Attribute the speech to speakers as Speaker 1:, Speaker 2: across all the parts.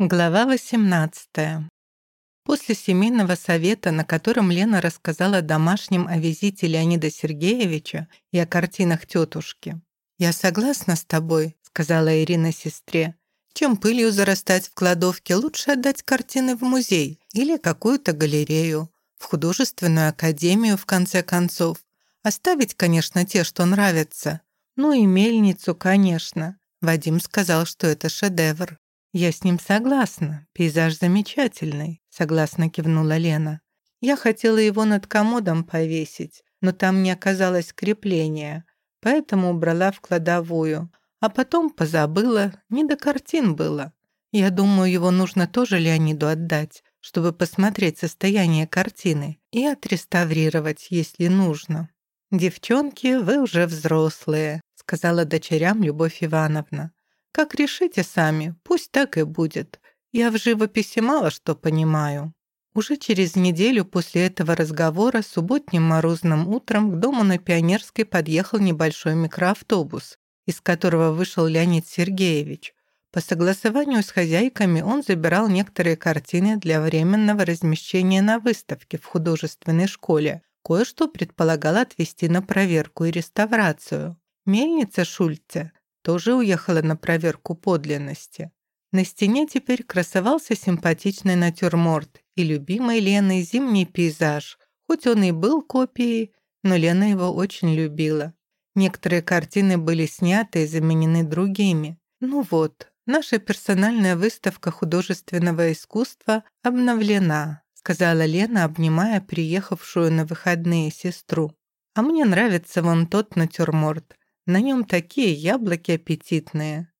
Speaker 1: Глава 18. После семейного совета, на котором Лена рассказала домашним о визите Леонида Сергеевича и о картинах тетушки. «Я согласна с тобой», — сказала Ирина сестре. «Чем пылью зарастать в кладовке, лучше отдать картины в музей или какую-то галерею, в художественную академию, в конце концов. Оставить, конечно, те, что нравятся. Ну и мельницу, конечно». Вадим сказал, что это шедевр. «Я с ним согласна. Пейзаж замечательный», — согласно кивнула Лена. «Я хотела его над комодом повесить, но там не оказалось крепления, поэтому убрала в кладовую. А потом позабыла, не до картин было. Я думаю, его нужно тоже Леониду отдать, чтобы посмотреть состояние картины и отреставрировать, если нужно». «Девчонки, вы уже взрослые», — сказала дочерям Любовь Ивановна. Как решите сами, пусть так и будет. Я в живописи мало что понимаю». Уже через неделю после этого разговора субботним морозным утром к дому на Пионерской подъехал небольшой микроавтобус, из которого вышел Леонид Сергеевич. По согласованию с хозяйками он забирал некоторые картины для временного размещения на выставке в художественной школе. Кое-что предполагал отвезти на проверку и реставрацию. Мельница Шульце тоже уехала на проверку подлинности. На стене теперь красовался симпатичный натюрморт и любимый Леной зимний пейзаж. Хоть он и был копией, но Лена его очень любила. Некоторые картины были сняты и заменены другими. Ну вот, наша персональная выставка художественного искусства обновлена, сказала Лена, обнимая приехавшую на выходные сестру. А мне нравится вон тот натюрморт. На нем такие яблоки аппетитные.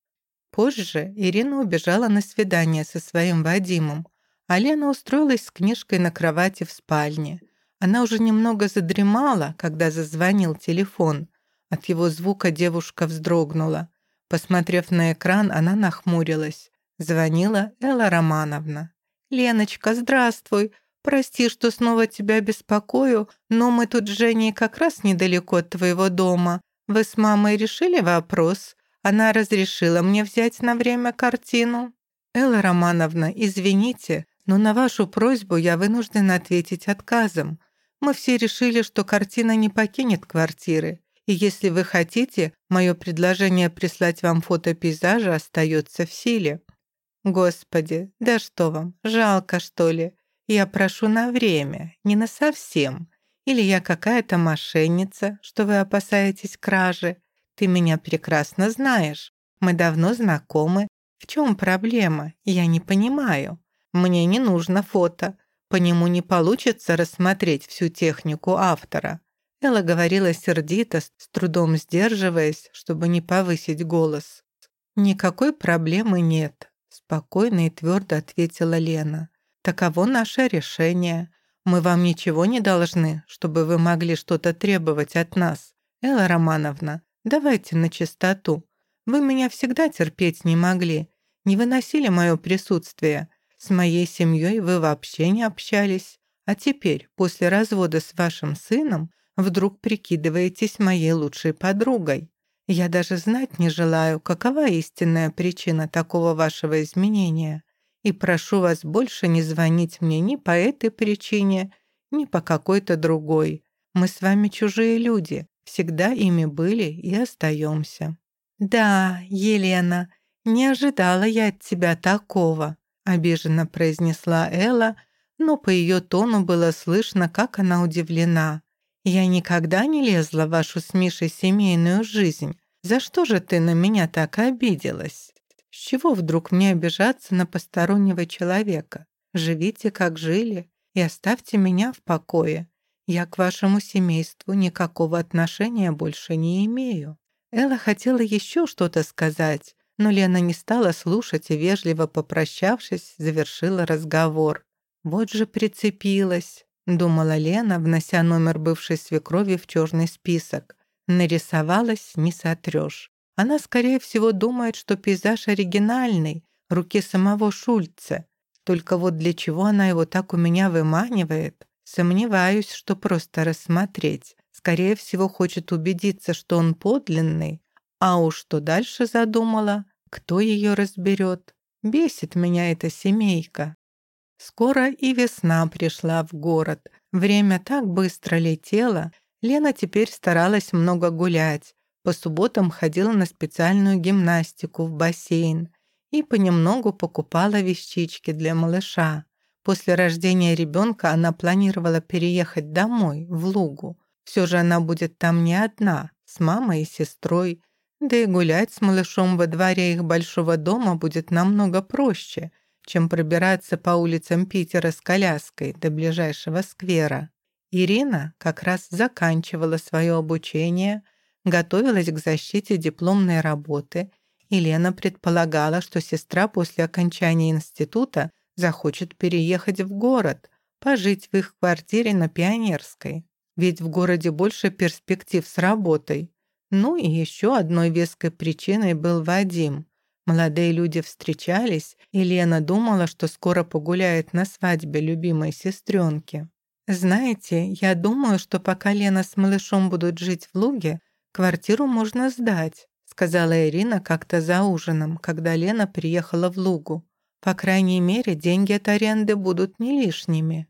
Speaker 1: Позже Ирина убежала на свидание со своим Вадимом, а Лена устроилась с книжкой на кровати в спальне. Она уже немного задремала, когда зазвонил телефон. От его звука девушка вздрогнула. Посмотрев на экран, она нахмурилась. Звонила Элла Романовна. «Леночка, здравствуй. Прости, что снова тебя беспокою, но мы тут с Женей как раз недалеко от твоего дома. Вы с мамой решили вопрос? Она разрешила мне взять на время картину. Элла Романовна, извините, но на вашу просьбу я вынуждена ответить отказом. Мы все решили, что картина не покинет квартиры. И если вы хотите, мое предложение прислать вам фото пейзажа остается в силе. Господи, да что вам, жалко, что ли? Я прошу на время, не на совсем. Или я какая-то мошенница, что вы опасаетесь кражи? Ты меня прекрасно знаешь. Мы давно знакомы. В чем проблема? Я не понимаю. Мне не нужно фото. По нему не получится рассмотреть всю технику автора. Элла говорила сердито, с трудом сдерживаясь, чтобы не повысить голос. «Никакой проблемы нет», — спокойно и твердо ответила Лена. «Таково наше решение. Мы вам ничего не должны, чтобы вы могли что-то требовать от нас. Элла Романовна, давайте на чистоту. Вы меня всегда терпеть не могли, не выносили мое присутствие. С моей семьей вы вообще не общались. А теперь, после развода с вашим сыном, вдруг прикидываетесь моей лучшей подругой. Я даже знать не желаю, какова истинная причина такого вашего изменения и прошу вас больше не звонить мне ни по этой причине, ни по какой-то другой. Мы с вами чужие люди, всегда ими были и остаемся». «Да, Елена, не ожидала я от тебя такого», обиженно произнесла Элла, но по ее тону было слышно, как она удивлена. «Я никогда не лезла в вашу с Мишей семейную жизнь. За что же ты на меня так обиделась?» С чего вдруг мне обижаться на постороннего человека? Живите, как жили, и оставьте меня в покое. Я к вашему семейству никакого отношения больше не имею». Элла хотела еще что-то сказать, но Лена не стала слушать и, вежливо попрощавшись, завершила разговор. «Вот же прицепилась», — думала Лена, внося номер бывшей свекрови в черный список. «Нарисовалась, не сотрешь. Она, скорее всего, думает, что пейзаж оригинальный, руки самого Шульца. Только вот для чего она его так у меня выманивает? Сомневаюсь, что просто рассмотреть. Скорее всего, хочет убедиться, что он подлинный. А уж что дальше задумала, кто ее разберет? Бесит меня эта семейка. Скоро и весна пришла в город. Время так быстро летело. Лена теперь старалась много гулять. По субботам ходила на специальную гимнастику в бассейн и понемногу покупала вещички для малыша. После рождения ребенка она планировала переехать домой, в Лугу. Все же она будет там не одна, с мамой и сестрой. Да и гулять с малышом во дворе их большого дома будет намного проще, чем пробираться по улицам Питера с коляской до ближайшего сквера. Ирина как раз заканчивала свое обучение, готовилась к защите дипломной работы, и Лена предполагала, что сестра после окончания института захочет переехать в город, пожить в их квартире на Пионерской. Ведь в городе больше перспектив с работой. Ну и еще одной веской причиной был Вадим. Молодые люди встречались, и Лена думала, что скоро погуляет на свадьбе любимой сестренки. «Знаете, я думаю, что пока Лена с малышом будут жить в Луге, квартиру можно сдать», сказала Ирина как-то за ужином, когда Лена приехала в Лугу. «По крайней мере, деньги от аренды будут не лишними».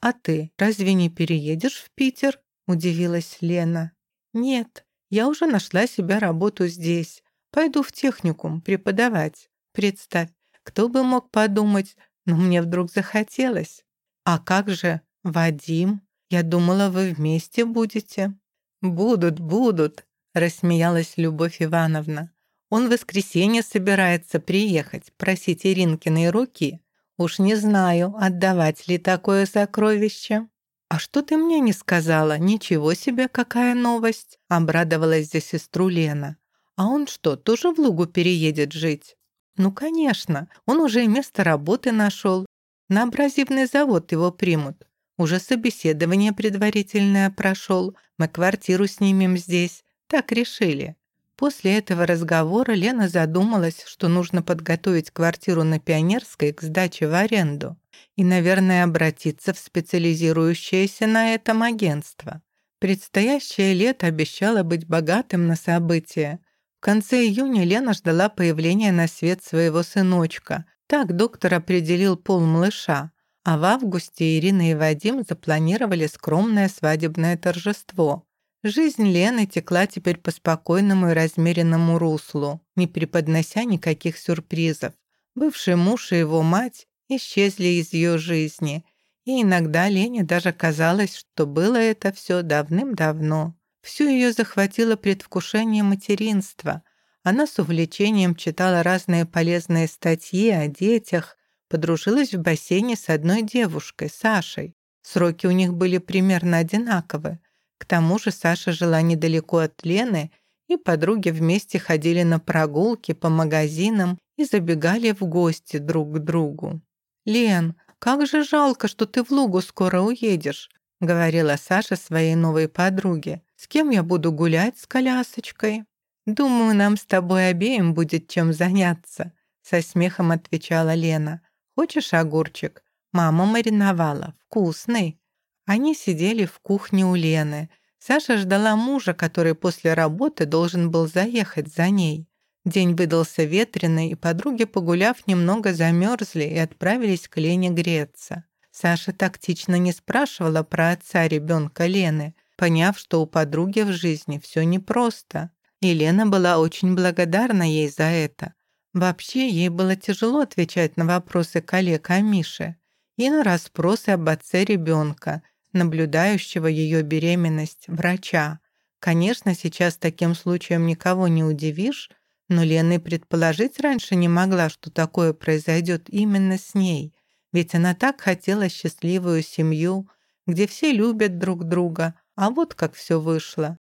Speaker 1: «А ты разве не переедешь в Питер?» удивилась Лена. «Нет, я уже нашла себе работу здесь. Пойду в техникум преподавать. Представь, кто бы мог подумать, но мне вдруг захотелось. А как же Вадим? Я думала, вы вместе будете». «Будут, будут», — рассмеялась Любовь Ивановна. «Он в воскресенье собирается приехать, просить Иринкиной руки. Уж не знаю, отдавать ли такое сокровище». «А что ты мне не сказала? Ничего себе, какая новость!» Обрадовалась за сестру Лена. «А он что, тоже в Лугу переедет жить?» «Ну, конечно, он уже место работы нашел. На абразивный завод его примут. Уже собеседование предварительное прошел. Мы квартиру снимем здесь. Так решили». После этого разговора Лена задумалась, что нужно подготовить квартиру на Пионерской к сдаче в аренду и, наверное, обратиться в специализирующееся на этом агентство. Предстоящее лето обещало быть богатым на события. В конце июня Лена ждала появления на свет своего сыночка. Так доктор определил пол малыша. А в августе Ирина и Вадим запланировали скромное свадебное торжество. Жизнь Лены текла теперь по спокойному и размеренному руслу, не преподнося никаких сюрпризов. Бывший муж и его мать исчезли из ее жизни, и иногда Лене даже казалось, что было это все давным-давно. Всю ее захватило предвкушение материнства. Она с увлечением читала разные полезные статьи о детях, подружилась в бассейне с одной девушкой, Сашей. Сроки у них были примерно одинаковы. К тому же Саша жила недалеко от Лены, и подруги вместе ходили на прогулки по магазинам и забегали в гости друг к другу. «Лен, как же жалко, что ты в Лугу скоро уедешь», говорила Саша своей новой подруге. «С кем я буду гулять с колясочкой?» «Думаю, нам с тобой обеим будет чем заняться», со смехом отвечала Лена. «Хочешь огурчик? Мама мариновала. Вкусный». Они сидели в кухне у Лены. Саша ждала мужа, который после работы должен был заехать за ней. День выдался ветреный, и подруги, погуляв, немного замерзли и отправились к Лене греться. Саша тактично не спрашивала про отца ребенка Лены, поняв, что у подруги в жизни все непросто. И Лена была очень благодарна ей за это. Вообще, ей было тяжело отвечать на вопросы коллег о Мише и на расспросы об отце ребенка, наблюдающего ее беременность, врача. Конечно, сейчас таким случаем никого не удивишь, но Лена и предположить раньше не могла, что такое произойдет именно с ней, ведь она так хотела счастливую семью, где все любят друг друга, а вот как все вышло.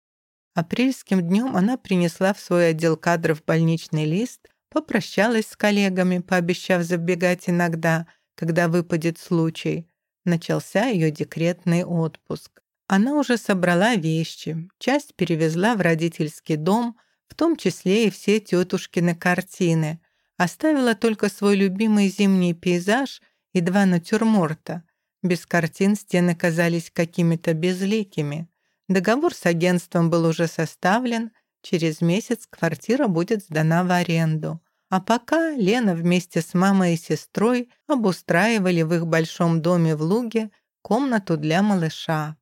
Speaker 1: Апрельским днем она принесла в свой отдел кадров больничный лист, попрощалась с коллегами, пообещав забегать иногда, когда выпадет случай. Начался ее декретный отпуск. Она уже собрала вещи, часть перевезла в родительский дом – в том числе и все тетушкины картины. Оставила только свой любимый зимний пейзаж и два натюрморта. Без картин стены казались какими-то безликими. Договор с агентством был уже составлен, через месяц квартира будет сдана в аренду. А пока Лена вместе с мамой и сестрой обустраивали в их большом доме в Луге комнату для малыша.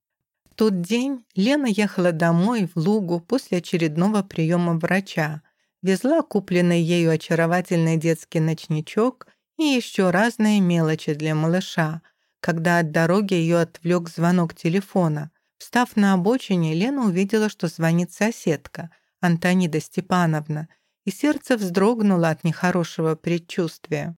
Speaker 1: В тот день Лена ехала домой в Лугу после очередного приема врача, везла купленный ею очаровательный детский ночничок и еще разные мелочи для малыша, когда от дороги ее отвлек звонок телефона. Встав на обочине, Лена увидела, что звонит соседка, Антонида Степановна, и сердце вздрогнуло от нехорошего предчувствия.